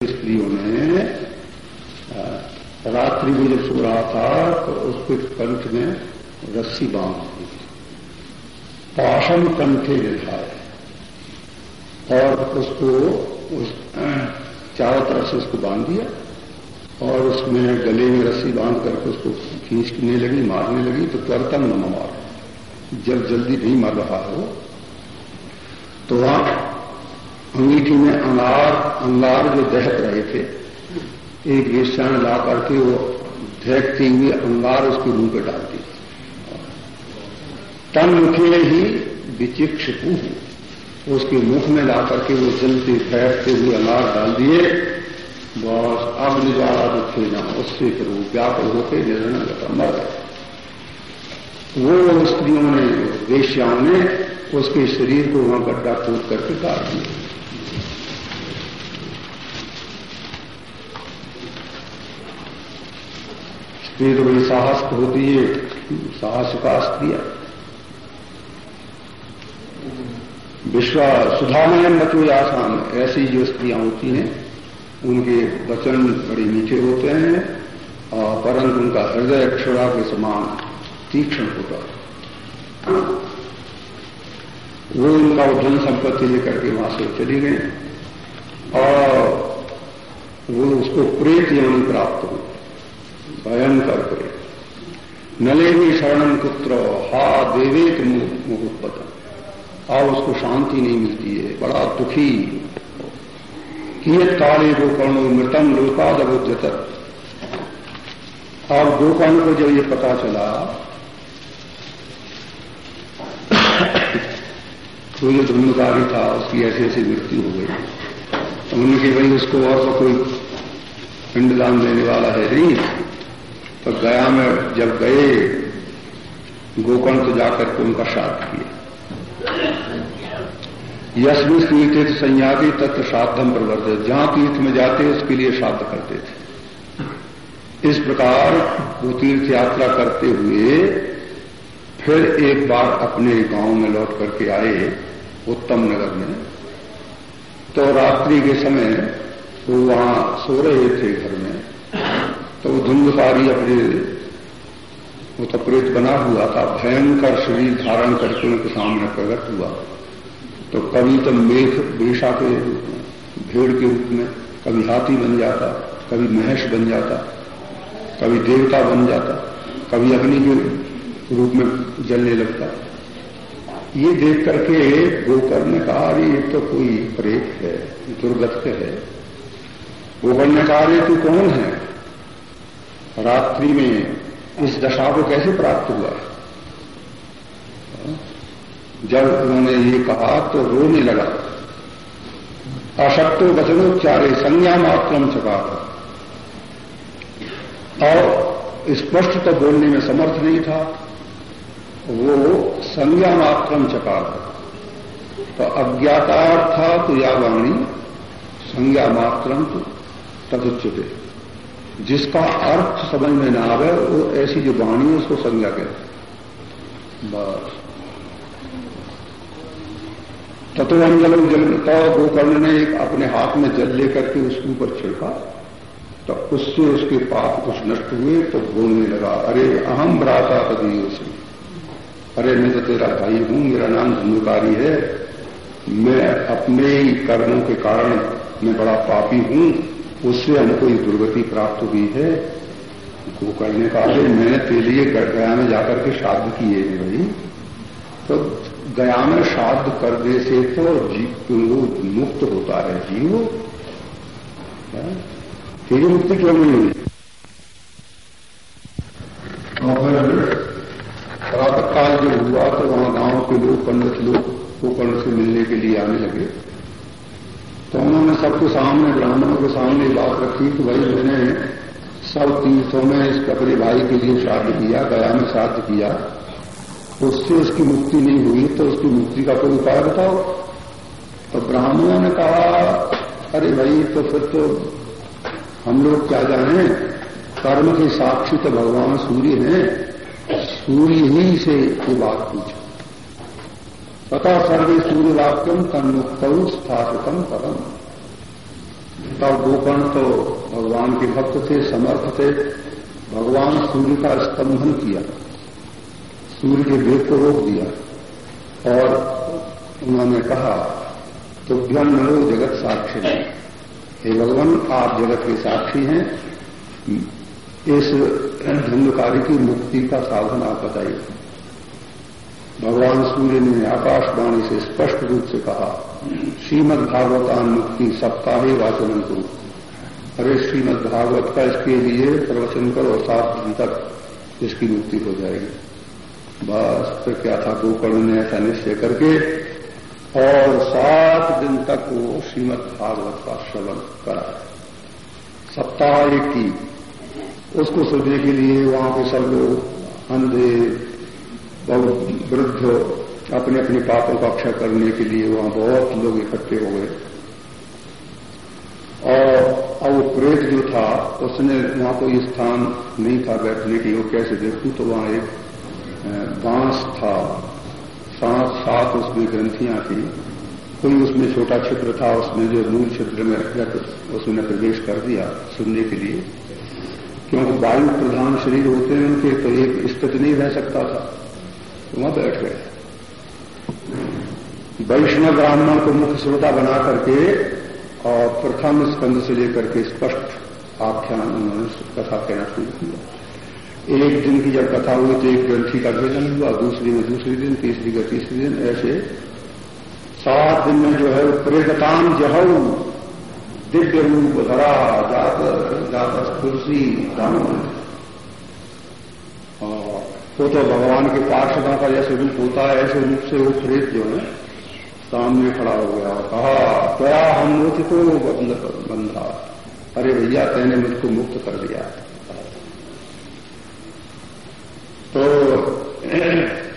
स्त्रियों ने रात्रि में जब सो रहा था तो उसके कंठ में रस्सी बाँध दी पाषण कंठे निधाए और उसको, उस, चारों तरफ़ से उसको बाँध दिया। और उसमें गले में रस्सी बाँध करके उसको खींचने लगी, मारने लगी तो त्वरतम न मार। जब जल्दी नहीं मर रहा हो तो वहाँ अंगीठी में अंगार अंगार जो दहक रहे थे, एक ने ला करके वो दहकती हुई अंगार उसके मुँह पे डाल दी। तन मुखे ही विचिक्षपू उसके मुख में ला करके वो जलते फैटते हुए अंगार डाल दिए। बस अब निजारा दुखे ना उससे फिर वो व्यापक होते निर्णय मर गए। वो स्त्रियों ने, वेश्याओं ने उसके शरीर को वहाँ गड्ढा खोद करके काट दिया। स्त्री तो बड़ी साहस होती है। साहस का स्त्रिया विश्व सुधामयन बचो आसान ऐसी जो स्त्रियाँ होती हैं, उनके वचन बड़े मीठे होते हैं और परंतु उनका हृदय क्षुरा के समान तीक्ष्ण होता है। वो उनका धन संपत्ति लेकर के वहाँ से चली गई और वो उसको प्रेत यौन प्राप्त हो भयंकर प्रेत नले भी शरणम पुत्र हा देवेत मुहुत्पतन और उसको शांति नहीं मिलती है, बड़ा दुखी। कियत काले गोकर्ण मृतम लोकाद अबुद्धत। और गोकर्ण को जब ये पता चला तो जो धुंधकारी था, उसकी ऐसी ऐसी मृत्यु हो गई। तो उन्होंने कि भाई, उसको और तो कोई पिंडदान देने वाला है नहीं। तो गया में जब गए, गोकर्ण तो जाकर के उनका श्राद्ध किया यशमिन तीर्थ संयाति तत्व श्राद्धम प्रवर्तित जहाँ तीर्थ में जाते, उसके लिए श्राद्ध करते थे। इस प्रकार वो तीर्थ यात्रा करते हुए फिर एक बार अपने गाँव में लौट करके आए, उत्तम नगर में। तो रात्रि के समय वो वहाँ सो रहे थे घर में। तो वो धुंधकारी अपने वो तो प्रेत बना हुआ था। भयंकर शरीर धारण करके उनके सामने प्रकट हुआ। तो कभी तो मेघ वेशा के रूप में, भेड़ के रूप में, कभी हाथी बन जाता, कभी महेश बन जाता, कभी देवता बन जाता, कभी अग्नि के रूप में जलने लगता। ये देख करके गोकर ने कहा अरे ये तो कोई प्रेत है, दुर्गत है। गोकर ने कहा तू कौन है? रात्रि में इस दशा को कैसे प्राप्त हुआ? जब उन्होंने ये कहा तो रोने लगा। अशक्तो वचनोच्चारे संज्ञा मात्रम चका और स्पष्ट तो बोलने में समर्थ नहीं था। वो संज्ञा मात्रम चका तो अज्ञातार्थ तो या वाणी संज्ञा मात्रम तो तदुच्चते जिसका अर्थ समझ में ना आवे, वो ऐसी जो वाणी है, उसको संज्ञा कहते बस। तत्व जल तो गोकर्ण ने एक अपने हाथ में जल लेकर के उसके ऊपर छिड़का तो उससे उसके पाप कुछ नष्ट हुए तो बोलने लगा, अरे, अहम भ्राता पदी से अरे, मैं तो तेरा भाई हूँ, मेरा नाम धनुकारी है। मैं अपने ही कर्मों के कारण मैं बड़ा पापी हूँ उससे हमको ये दुर्गति प्राप्त हुई है? गोकर्ण ने कहा मैंने तेरे लिए गया में जाकर के श्राद्ध किए हैं भाई। तो गया में श्राद्ध करने से तो जीव मुक्त होता है, जीव। तेरी मुक्ति क्यों नहीं हुई? प्रातः काल जब हुआ तो वहाँ गाँव के लोग, पंडित लोग गोकर्ण से मिलने के लिए आने लगे। तो उन्होंने सबके सामने, ब्राह्मणों के सामने बात रखी कि भाई मैंने सब तीर्थों में इस अपने भाई के लिए श्राद्ध किया गया में श्राद्ध किया। उससे उसकी मुक्ति नहीं हुई तो उसकी मुक्ति का कोई उपाय बताओ? तो ब्राह्मणों ने कहा, अरे भाई तो फिर तो हम लोग क्या जाने? कर्म के साक्षी तो भगवान सूर्य हैं। सूर्य ही से ये बात पूछो। तथा सर्वे सूर्य वाक्यम तन्मुक्त स्थापितम पदम। तब गोकर्ण तो भगवान के भक्त थे, समर्थ थे, भगवान सूर्य का स्तंभन किया, सूर्य के वेग को रोक दिया, और उन्होंने कहा तुभ्यम नो जगत साक्षी हे। भगवान, आप जगत के साक्षी हैं। इस धंधकारी की मुक्ति का साधन आप बताइए। भगवान सूर्य ने आकाशवाणी से स्पष्ट रूप से कहा श्रीमद भागवतान मुक्ति सप्ताह वाचन करो। अरे श्रीमद भागवत का इसके लिए प्रवचन करो, सात दिन तक इसकी मुक्ति हो जाएगी। बस फिर क्या था गोकर्ण ने ऐसा निश्चय करके और सात दिन तक वो श्रीमद भागवत का श्रवण करा। सप्ताह एक की। उसको सुनने के लिए वहाँ पे सब लोग, अंधे बहुत वृद्ध अपने अपने पापों का अक्षय करने के लिए वहाँ बहुत लोग इकट्ठे हो गए। और अब वो प्रेत जो था, उसने वहाँ कोई स्थान नहीं था बैठने के लिए। कैसे देखू तो वहाँ एक बाँस था। सात सात उसमें ग्रंथियाँ थी। कोई उसमें छोटा छिद्र था, उसमें जो मूल छिद्र में उसने प्रवेश कर दिया सुनने के लिए। क्योंकि वायु प्रधान शरीर होते हैं उनके तो एक स्थिति नहीं रह सकता था। तो वहाँ बैठ गए वैष्णव ब्राह्मण को मुख्य श्रोता बना करके और प्रथम स्कंद से लेकर के स्पष्ट आख्यान उन्होंने कथा कहना शुरू किया। एक दिन की जब कथा हुई तो एक ग्रंथि का भेजन हुआ, दूसरी में दूसरी दिन, तीसरी का तीसरी दिन, ऐसे सात दिन में जो है प्रेतताम जहऊ दिव्य रूप धरा, जात जात तुलसी राम वो तो भगवान के पार्षदा का जैसे रूप होता है, ऐसे रूप से वो प्रेत जो है। सामने खड़ा हो गया और कहा, क्या हम मोचित तो बंधा अरे भैया, तेने मुझको मुक्त कर दिया। तो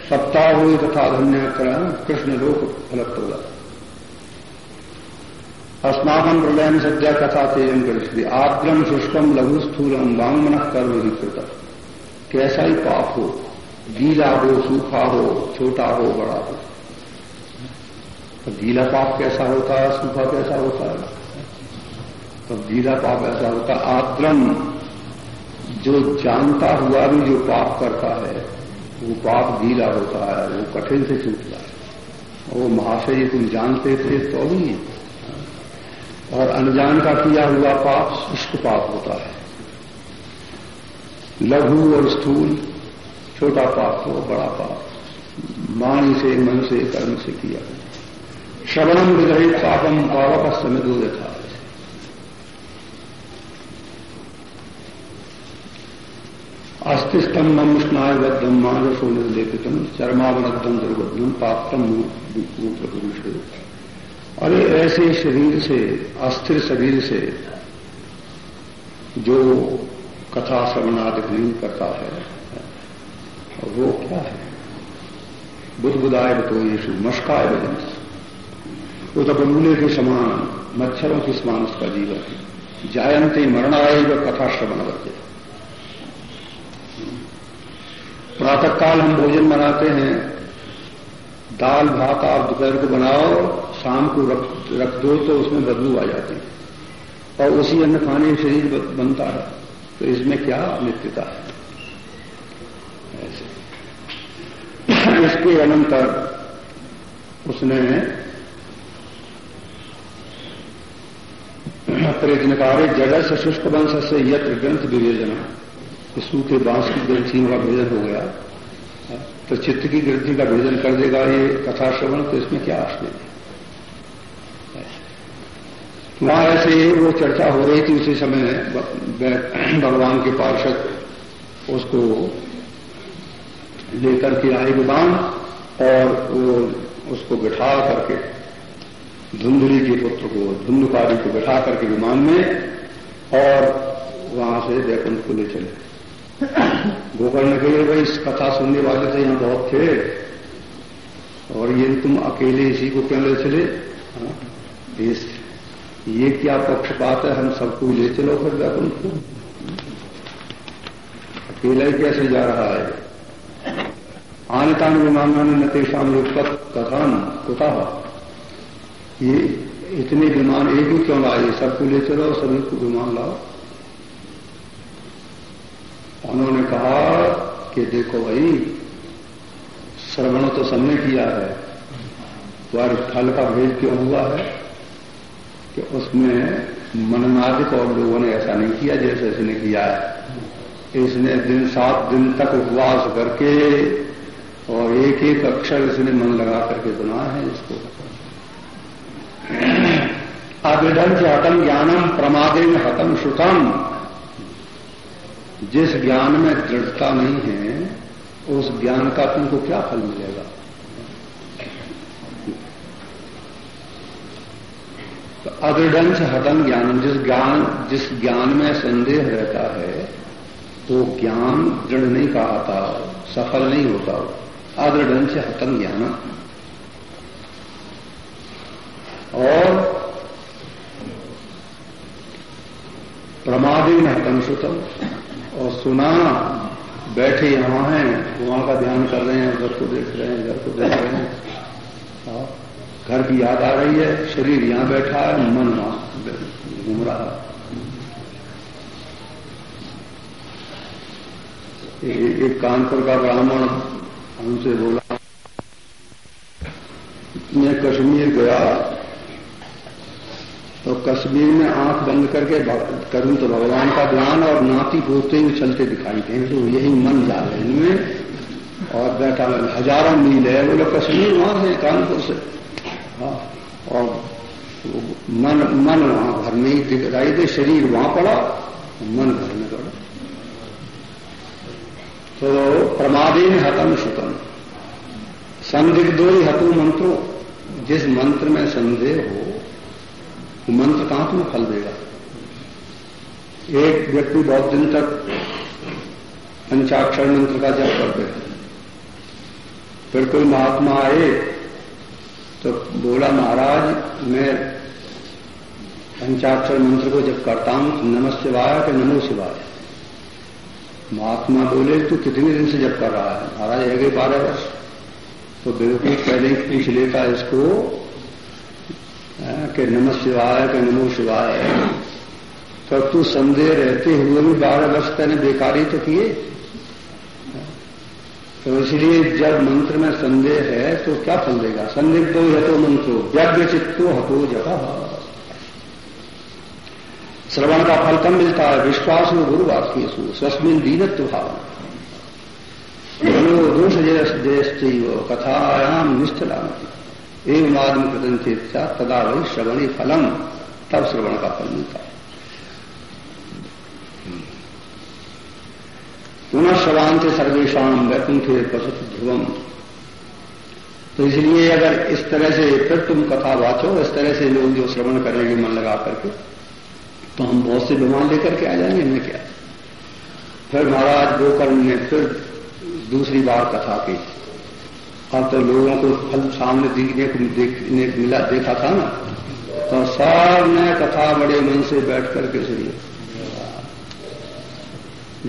सप्ताह हुई तथा धन्य कृष्ण लोक फलक होगा अस्नाहम प्रलयन सद्या कथा तेजन कर आद्रम शुष्कम लघु स्थूलम वांगमन कर्म कैसा ही पाप हो। गीला हो, सूखा हो, छोटा हो, बड़ा हो। तो गीला पाप कैसा होता है, सूखा कैसा होता है? तो गीला पाप ऐसा होता है, आद्रम। जो जानता हुआ भी जो पाप करता है, वो पाप गीला होता है, वो कठिन से छूटता है। वो महाशय तुम जानते थे तो ही। और अनजान का किया हुआ पाप शुष्क पाप होता है। लघु और स्थूल छोटा पाप हो बड़ा पाप। वाणी से, मन से, कर्म से किया। श्रवणम विग्रहित पापम पावक समय दूर था। अस्तिस्तंभम स्नायुबद्धम मानसो निर्लेपितम चरमावनद्धम दुर्बद्धम मूत्र पुरुष अरे ऐसे शरीर से, अस्थिर शरीर से जो कथा श्रवणादि नहीं करता है वो क्या है? बुद्धबुदाय तो यीशु मस्काय वज़न वो तो बमूले के समान मच्छरों के समान उसका जीवन है। जायंती मरणाय व कथा श्रवण बच्चे प्रातःकाल हम भोजन बनाते हैं। दाल भात आप दोपहर को बनाओ शाम को रख, रख दो तो उसमें बदबू आ जाती है। और उसी अन्न खाने शरीर बनता है। तो इसमें क्या नित्यता है? इसके अनंतर उसने प्रयत्नकारे जगह से शुष्क वंश से यत्र ग्रंथ विवेचना। सूखे बाँस की ग्रंथियों का भेदन हो गया। तो चित्त की ग्रंथि का भेदन कर देगा ये कथा श्रवण तो इसमें क्या आश्चर्य वहाँ ऐसे वो चर्चा हो रही थी उसी समय भगवान के पार्षद, उसको लेकर के आए विमान और वो उसको बिठा करके धुंधली के पुत्र को धुंधकारी को बिठा करके विमान में और वहाँ से वैकुंठ को ले चले। गोकर्ण के भाई इस कथा सुनने वाले थे यहाँ बहुत थे और ये तुम अकेले इसी को क्यों ले चले? हाँ, इस ये क्या पक्षपात है? हम सबको ले चलो फिर वैकुंठ को। अकेला ही कैसे जा रहा है? आनतान विमानान न तेषाम कथान कुतः? ये इतने विमान एक ही क्यों लाए? सबको ले चलो सभी को विमान लाओ। उन्होंने कहा कि देखो भाई, श्रवण तो सबने किया है। तुम्हारे फल का भेद क्यों हुआ है? कि उसमें मननादिक और लोगों ने ऐसा नहीं किया जैसे इसने किया है। इसने दिन सात दिन तक उपवास करके और एक एक अक्षर इसने मन लगा करके सुना है इसको। अविधम से हतम ज्ञानम प्रमादे में हतम श्रुतम। जिस ज्ञान में दृढ़ता नहीं है, उस ज्ञान का तुमको क्या फल मिलेगा? तो अदृढ़ से हतम ज्ञान, जिस ज्ञान जिस ज्ञान में संदेह रहता है तो ज्ञान दृढ़ नहीं कहा था सफल नहीं होता। अदृढ़ से हतम ज्ञान। और प्रमादी में हतम सुतम। और सुना, बैठे यहाँ हैं वहाँ का ध्यान कर रहे हैं घर को देख रहे हैं घर को देख रहे हैं। और घर की याद आ रही है, शरीर यहाँ बैठा है, मन वहाँ घूम रहा है। एक कानपुर का ब्राह्मण हमसे बोला, मैं कश्मीर गया। तो कश्मीर में आँख बंद करके करूँ तो भगवान का ध्यान और नाती पोते हुए चलते दिखाई दें। तो यही मन जा रहे इनमें। और बैठा हज़ारों मील है। बोले, कश्मीर वहाँ से कानपुर से। हाँ और मन मन वहाँ घर में ही दिखाई दे, शरीर वहाँ पड़ा, मन घर में पड़ा। तो प्रमादीन हतम सुतम संदिग्धो हतु मंत्रो। जिस मंत्र में संदेह हो, वो मंत्र कहाँ तुम्हें फल देगा? एक व्यक्ति बहुत दिन तक पंचाक्षर मंत्र का जप करते हैं। फिर कोई महात्मा आए तो बोला, महाराज, मैं पंचाक्षर मंत्र को जब करता हूँ तो नमः शिवाय के नमो शिवाय। महात्मा बोले तो कितने दिन से जब कर रहा है? महाराज है गए बारह वर्ष। तो बिल्कुल पहले ही पूछ लेता इसको कि नम शिवाय, के नमो शिवाय। तो तू संदेह रहते हुए भी बारह वर्ष तेने बेकारी तो किए? तो इसलिए जब मंत्र में संदेह है तो क्या फल देगा? संदिग्धो हतो मंत्रो यज्ञ चित्तो हतो जगह श्रवण का फल कम मिलता है, विश्वास में गुरु वाक्यु स्वस्मिन दीनत्व भाव दोष जयश्च कथायाम निष्ठला एवं आदमी प्रदंचित तदा वही श्रवणी फलम। तब श्रवण का फल मिलता है पुनः श्रवान से सर्वेशम वैकुंठे पशुत ध्रुवम तो इसलिए अगर इस तरह से फिर तुम कथा वाचो, इस तरह से लोग जो श्रवण करेंगे मन लगा करके तो हम बहुत से विमान लेकर के आ जाएँगे हमें क्या? फिर महाराज गोकर्ण ने फिर दूसरी बार कथा की। अब तो लोगों को फल सामने दिखने को देखने मिला, देखा था ना? तो सबने कथा बड़े मन से बैठ करके सुनी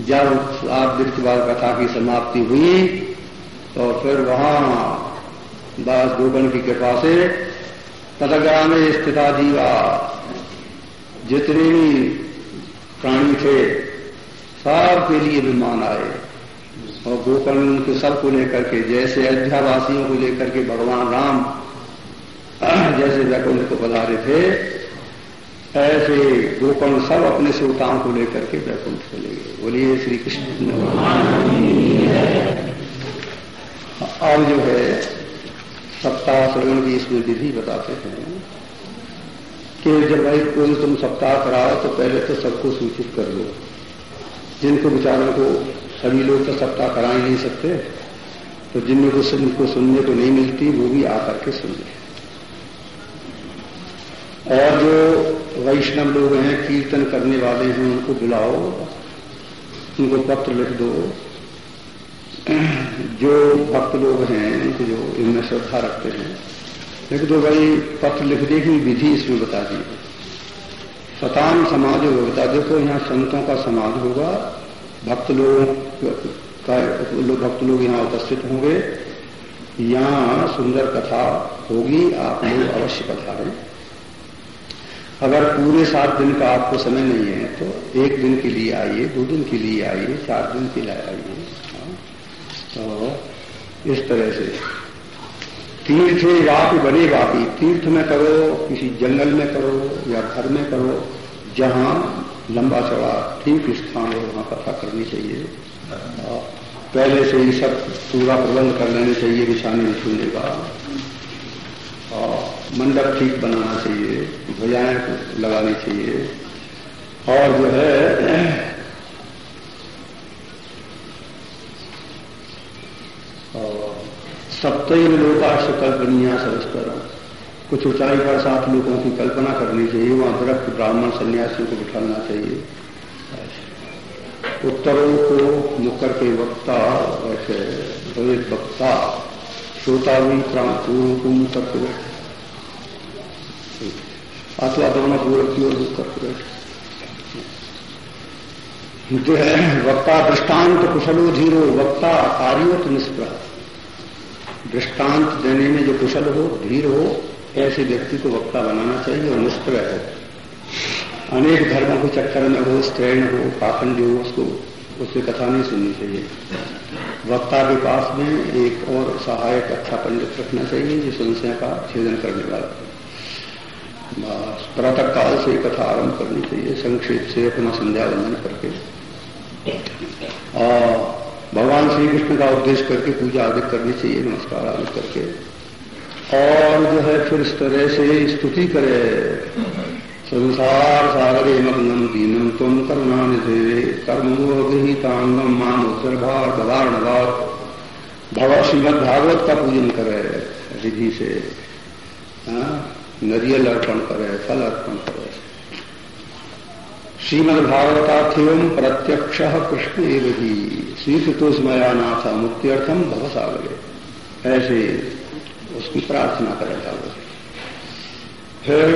जब आप के बाद कथा की समाप्ति हुई तो फिर वहाँ दास गोगन की कृपा से तदग्रा में स्थिता जीवा जितने भी प्राणी थे सबके लिए विमान आए। और गोकर्ण उनके सबको लेकर के, जैसे अयोध्यावासियों को लेकर के भगवान राम, जैसे वैकुंठ को पधारे थे, ऐसे गोकर्ण सब अपने श्रोताओं को लेकर के वैकुंठ चले गए। बोलिए श्री कृष्ण अब जो है सप्ताह श्रवण की इसमें विधि बताते हैं कि जब भाई कोई तुम सप्ताह कराओ तो पहले तो सबको सूचित कर दो जिनको विचारों को सभी लोग तो सप्ताह करा ही नहीं सकते। तो जिनमें को को सुनने को नहीं मिलती, वो भी आकर के सुन ले। और जो वैष्णव लोग हैं, कीर्तन करने वाले हैं, उनको बुलाओ, उनको पत्र लिख दो। जो भक्त लोग हैं उनको जो इनमें श्रद्धा रखते हैं, लिख दो भाई, पत्र लिखने की विधि इसमें बता दी। सतान समाज होगा देखो यहाँ संतों का समाज होगा भक्त लोगों का भक्त लोग यहाँ उपस्थित होंगे। यहाँ सुंदर कथा होगी, आप लोग अवश्य कथा पधारें। अगर पूरे सात दिन का आपको समय नहीं है तो एक दिन के लिए आइए, दो दिन के लिए आइए, चार दिन के लिए आइए। तो इस तरह से। तीर्थ वापी बने वापी। तीर्थ में करो, किसी जंगल में करो या घर में करो, जहाँ लंबा चौड़ा ठीक स्थान हो वहाँ कथा करनी चाहिए। पहले से ही सब पूरा प्रबंध कर लेने चाहिए निशानी बिछूने का। मंडप ठीक बनाना चाहिए, ध्वजाएँ लगानी चाहिए। और जो है सप्तम लोकाश कल्पनिया सरस्पर कुछ ऊंचाई पर साथ लोगों की कल्पना करनी चाहिए, वहाँ दरख्त ब्राह्मण सन्यासियों को बिठाना चाहिए। उत्तरों को मुकर के वक्ता, वैसे द्वैत वक्ता श्रोता भी पूर्व को मुकर के बैठे। अथवा दोनों पूर्व की ओर मुकर के बैठे। जो है, वक्ता दृष्टांत कुशलो धीरो, वक्ता कार्योत निष्प्रह दृष्टांत देने में जो कुशल हो, धीर हो ऐसे व्यक्ति को वक्ता बनाना चाहिए और निष्प्रह हो अनेक धर्मों के चक्कर में हो स्त्रैण हो, पाखंड हो, उसको उससे कथा नहीं सुननी चाहिए। वक्ता के पास में एक और सहायक अच्छा पंडित रखना चाहिए जो संशय का छेदन करने वाला प्रातः काल से कथा आरंभ करनी चाहिए, संक्षेप से अपना संध्या वंदन करके। और भगवान श्री कृष्ण का उद्देश्य करके पूजा आदि करनी चाहिए, नमस्कार आदि करके। और जो है फिर इस तरह से स्तुति करे। संसार सागरे मग्नम दीनम तुम करुणा निधे कर्मोहितांगम मान उत्तरभार बदारणवाद भगवत श्रीमद भागवत का पूजन करे विधि से। नरियल अर्पण करे, फल अर्पण करे। श्रीमद श्रीमद्भागवतार्थ्यम प्रत्यक्ष कृष्ण एवं ही। स्वीकृतोस्मया नाथ मुक्त्यर्थम भव सागरे। ऐसे उसकी प्रार्थना करे जाओगे फिर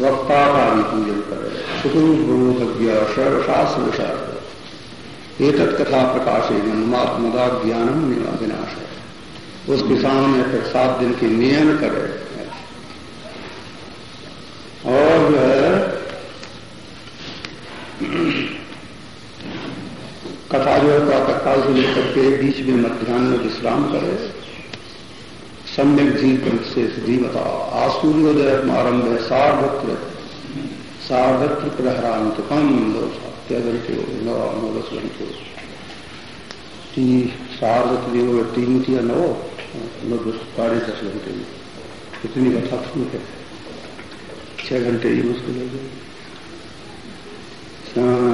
वक्ता का भी पूजन करे। सुखोधज्ञ सर्वशास्त्र विशास्त्र एक कथा प्रकाश मदा ज्ञानम विनाश है उसके सामने फिर सात दिन के नियम करे। और जो है, कथा जो है प्रातःकाल से लेकर के बीच में मध्यान्ह विश्राम करे। सम्यक जीव से जीवता आसूर्योदय आरंभ है, सार्वत्र। सार्वत्र प्रहरांत कम सत्य घंटे घंटे सार्वत्र जो तीन या नौ साढ़े दस घंटे में इतनी कथा ठीक है। छह घंटे ही मुश्किल हो जाएगी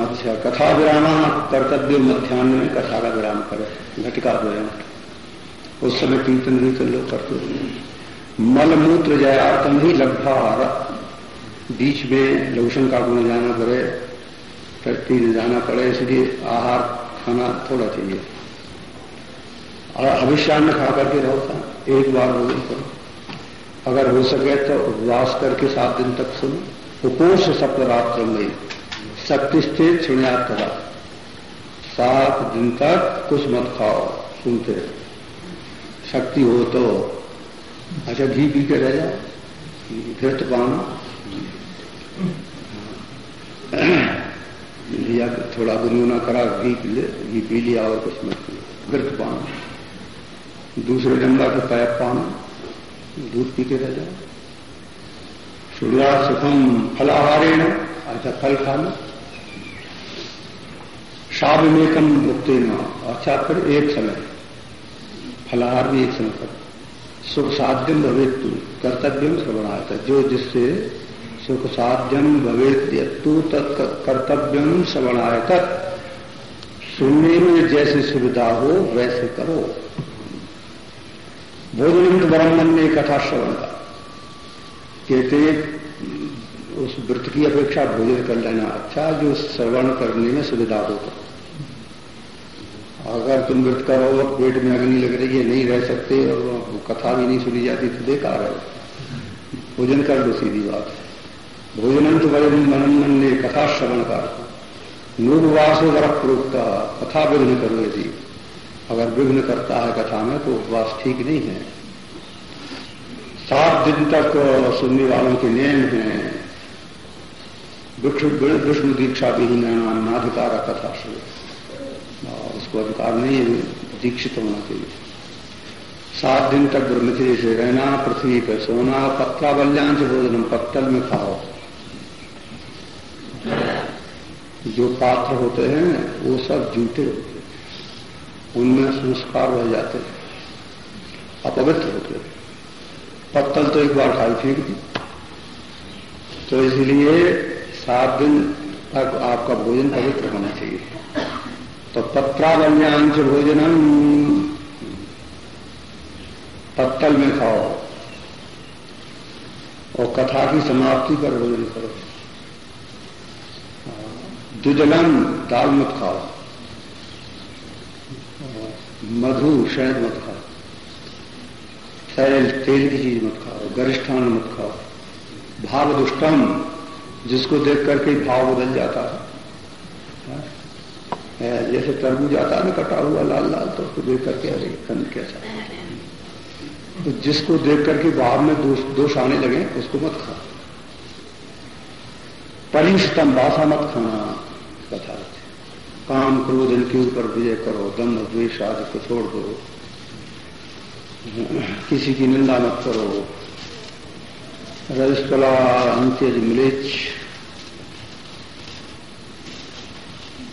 अच्छा कथा विराम, कर्तव्य मध्यान्ह में कथा का विराम करे। घटिका विराम उस समय कीर्तन भी कर लो करते मल मूत्र जयातम ही लगभग बीच में लोशन का गुण जाना पड़े टट्टी जाना पड़े, इसलिए आहार खाना थोड़ा चाहिए। और अभिशान खा करके रहो था, एक बार भोजन करो। अगर हो सके तो उपवास करके सात दिन तक सुनो। उपोष सप्तरात्र में शक्ति स्थित सुनियात करा सात दिन तक कुछ मत खाओ, सुनते शक्ति हो तो अच्छा घी पी के रह जाओ। फिर तो पाना। या थोड़ा गुनगुना करा, घी पी ले, घी पी लिया और कुछ मत फिर तो पाना। दूसरे डंडा के पैप पाना। दूध पी के रह जाओ। सूर्या सुखम फलाहारेण अच्छा फल खाना साविवेकम मुक्ति न अच्छा फिर एक समय। फलाहार भी एक कर। सुख साध्यम भवेत तू कर्तव्यम श्रवणार्थ जो जिससे सुख साध्यम भवेत तू तत्कर्तव्यम श्रवणाय तत् सुनने में जैसे सुविधा हो, वैसे करो। भोजन ब्राह्मण ने कथा श्रवण का कहते उस व्रत की अपेक्षा भोजन कर लेना अच्छा जो श्रवण करने में सुविधा होगा अगर तुम व्रत करो और पेट में अग्नि लग रही है, नहीं रह सकते, और कथा भी नहीं सुनी जाती तो बेकार है। भोजन कर दो सीधी बात। भोजन तो मनन मन ने कथा श्रवण का। नूपवास हो गर्भ प्रोक्ता, कथा विघ्न करो यदि अगर विघ्न करता है कथा में तो उपवास ठीक नहीं है। सात दिन तक सुनने वालों के नियम हैं। विष्णु दीक्षा ही नाधिकार कथा शुरू उसको अधिकार नहीं है, दीक्षित होना चाहिए। सात दिन तक ब्रह्मचर्य से रहना, पृथ्वी पर सोना, पत्ता बल्यान से भोजन पत्तल में खाओ। जो पात्र होते हैं, वो सब जूते होते हैं। उनमें संस्कार रह जाते हैं। अपवित्र होते हैं। पत्तल तो एक बार खाई फेंक दी। तो इसलिए सात दिन तक आपका भोजन पवित्र होना चाहिए। तो पत्रावल्यां भोजनम। पत्तल में खाओ। और कथा की समाप्ति पर भोजन करो। दुजलन दाल मत खाओ। मधु, शहद मत खाओ। तेल तेल की चीज़ मत खाओ। गरिष्ठान मत खाओ। भाव दुष्टम जिसको देख करके भाव बदल जाता है। जैसे तरबूज आता ना, कटा हुआ लाल लाल तो उसको देख करके अरे कंद कैसा तो जिसको देख करके भाव में दोष दोष आने लगे, उसको मत खाओ परिष्टम बासा मत खाना, कथा काम क्रोध इनके ऊपर विजय करो, दम द्वेष आदि को छोड़ दो। किसी की निंदा मत करो। रजकला अंत्यज मिलेच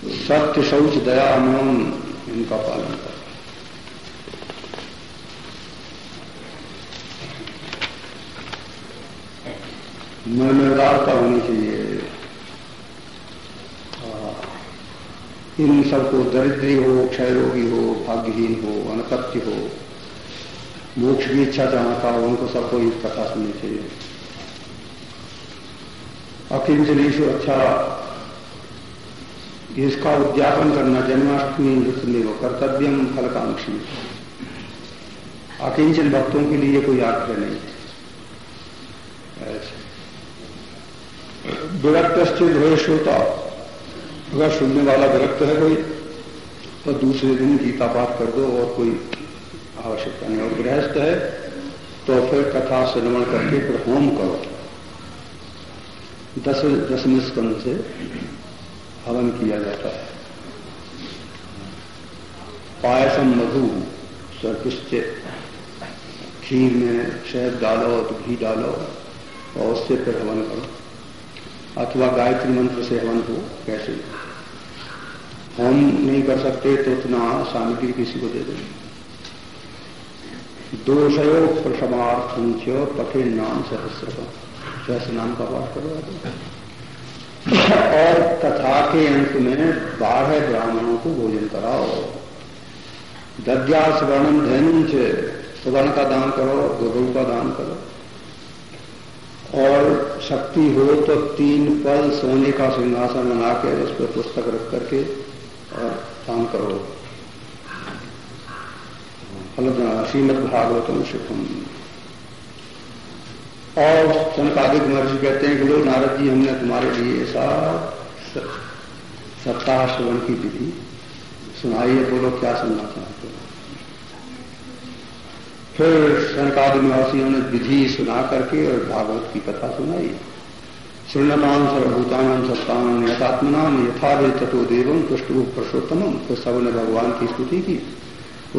सत्य शौच, दया मौन इनका पालन करो। निर्दारता होनी चाहिए। इन सबको दरिद्री हो क्षय रोगी हो, भाग्यहीन हो अनकत्य हो, मोक्ष की इच्छा चाहता हो, उनको सबको इस कथा सुननी चाहिए। अकिंचनीश्वर अच्छा इसका उद्यापन करना जन्माष्टमी नृत्य वो कर्तव्यम फलकांक्षी। अकिंचन भक्तों के लिए कोई आग्रह नहीं विरक्त द्वेष होता अगर सुनने वाला विरक्त है कोई तो दूसरे दिन गीता पाठ कर दो और कोई आवश्यकता नहीं। और गृहस्थ है तो फिर कथा श्रवण करके फिर होम करो। दस दसवें स्कंद से हवन किया जाता है। पायसम मधु सर्पिष्ट खीर में शहद डालो तो घी डालो, और उससे फिर हवन करो। अथवा गायत्री मंत्र से हवन हो, कैसे? हम नहीं कर सकते तो उतना सामग्री किसी को दे दें दोषयो प्रसमार्थम च पठे नाम सहस्र का सहस्र नाम का पाठ करो और कथा के अंत में बारह ब्राह्मणों को भोजन कराओ। दद्यास वर्णम धैनुम से सुवर्ण का दान करो गौ का दान करो। और शक्ति हो तो तीन पल सोने का सिंहासन बना के उस पर पुस्तक रख करके और काम करो। फल श्रीमद भागवतम सुखम और सनकादिक महर्षि कहते हैं कि लो नारद जी, हमने तुम्हारे लिए ऐसा सप्ताह श्रवण की विधि सुनाई है, बोलो, क्या सुनना चाहते फिर सनकादि महर्षियों ने विधि सुना करके और भागवत की कथा सुनाई। श्रृणताम सर्वभूतान सत्तान यथात्मनाम यथा वे तथो देवम पुष्टरूप पुरुषोत्तम। तो सबने भगवान की स्तुति की।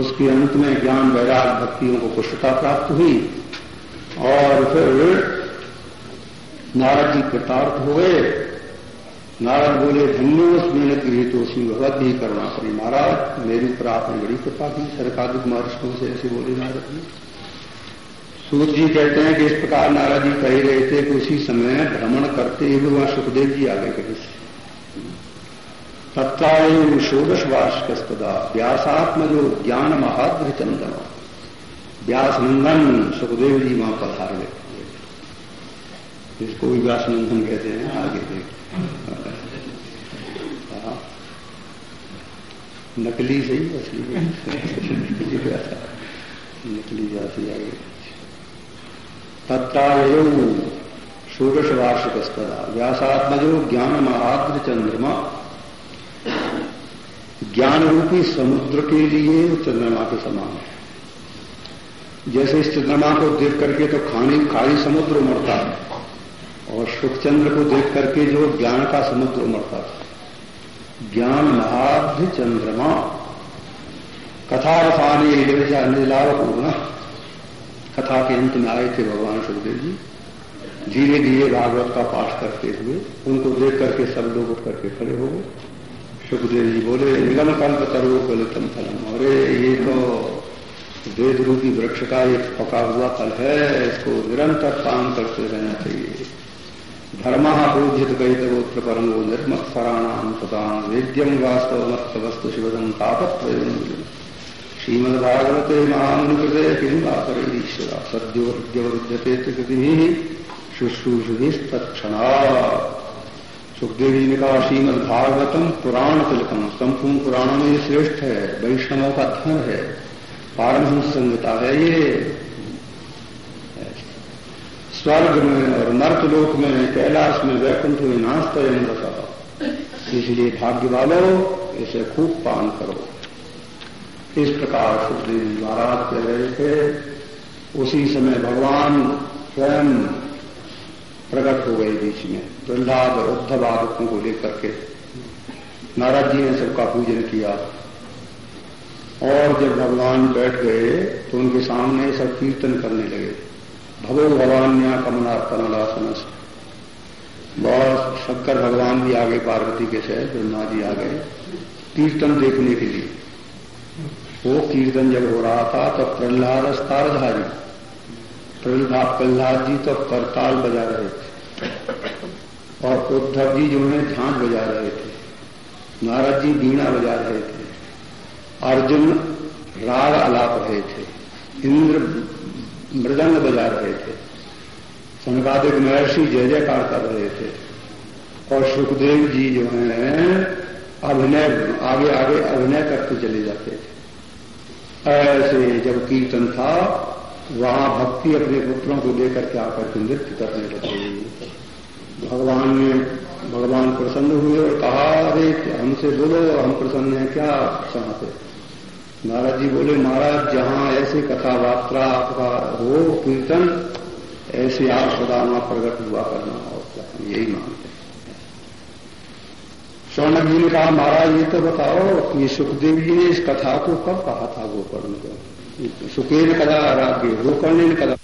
उसके अंत में ज्ञान, वैराग, भक्तियों को पुष्टता प्राप्त हुई। और फिर नारद जी कृतार्थ हुए। नारद बोले धन्योस गृहित उसमें भगवत भी करना पड़ी महाराज। मेरे ऊपर आपने बड़ी कृपा की। सरकाधिक महर्षियों से ऐसे बोले नारद जी। सूत जी कहते हैं कि इस प्रकार नारद जी कह रहे थे कि उसी समय भ्रमण करते हुए वहाँ सुखदेव जी आगे कहे तत्व षोडश वार्षिकस्तदा व्यासात्म जो ज्ञान महाद्र चंदन व्यास नंदन सुखदेव जी वहाँ पधार गए। इसको भी व्यास नंदन कहते हैं, आगे हाँ। नकली सही असली नकली जाती आगे तत्तावय षोडश वार्षिक स्तर व्यासात्मजो ज्ञान महाद्र चंद्रमा ज्ञान रूपी समुद्र के लिए चंद्रमा के समान है। जैसे इस चंद्रमा को देख करके तो खानी, खाली समुद्र उमड़ता है। और सुखचंद्र को देख करके जो ज्ञान का समुद्र उमड़ता था ज्ञान महाभ्य चंद्रमा। कथा रसानी निलावपूर्ण। कथा के अंत में आए थे भगवान सुखदेव जी। धीरे धीरे भागवत का पाठ करते हुए उनको देख करके सब लोग उठ करके खड़े हो गए। सुखदेव जी बोले, निगम कल्प तरो गलितम फलम। अरे, ये तो वेद रूपी वृक्ष का एक पका हुआ फल है, इसको निरंतर काम करते रहना चाहिए। धर्म पूजित गई तगोत्र परंगो निर्मत्सराणाम सदाम वेद्यम वास्तव मत वस्तु शिवदम तापत प्रयोजन श्रीमद्भागवते महामुनिकृते किम ईश्वरा सद्यो हृद्यवरुध्यते कृति शुश्रूषुभिस्तक्षणा सुखदेव ने कहा श्रीमद भागवतम पुराण तिलकम संपूर्ण पुराणों में श्रेष्ठ है वैष्णवों का धन है। पारमहंस संहिता है ये। स्वर्ग में और नर्कलोक में, कैलाश में, वैकुंठ में नास्त का इसलिए भाग्य वालो इसे खूब पान करो। इस प्रकार सुखदेव महाराज कह रहे थे, उसी समय भगवान स्वयं प्रकट हो गए बीच में, प्रहलाद और उद्धव आदतों को लेकर के। नाराज़ जी ने सबका पूजन किया। और जब भगवान बैठ गए तो उनके सामने सब कीर्तन करने लगे। भगो भगवान्या कमला कमलासन बहुत शंकर भगवान भी आ गए पार्वती के शहर, ब्रह्मा जी आ गए कीर्तन देखने के लिए। वो कीर्तन जब हो रहा था तो प्रहलाद अस्तारधारी। प्रहलाद प्रहलाद जी तो करताल बजा रहे थे। और उद्धव जी जो है झांझ बजा रहे थे। नारद जी बीणा बजा रहे थे। अर्जुन राग अलाप रहे थे, इंद्र मृदंग बजा रहे थे संगादिक महर्षि जय जयकार कर रहे थे, और सुखदेव जी जो हैं, अभिनय, आगे आगे अभिनय करते चले जाते थे। ऐसे जब कीर्तन था, वहाँ भक्ति अपने पुत्रों को लेकर के आकर के नृत्य करने लगे। भगवान ने, भगवान प्रसन्न हुए और कहा, अरे, हमसे बोलो, हम प्रसन्न हैं, क्या चाहते महाराज जी बोले महाराज जहाँ ऐसी कथा वार्ता आपका हो, कीर्तन, ऐसे आप सदा प्रकट हुआ करना और क्या हम यही मानते सौनक जी ने कहा, महाराज, ये तो बताओ, ये सुखदेव जी ने इस कथा को कब कहा था गोकर्ण को? सुखेन कदा आराध्य गोकर्ण ने कदा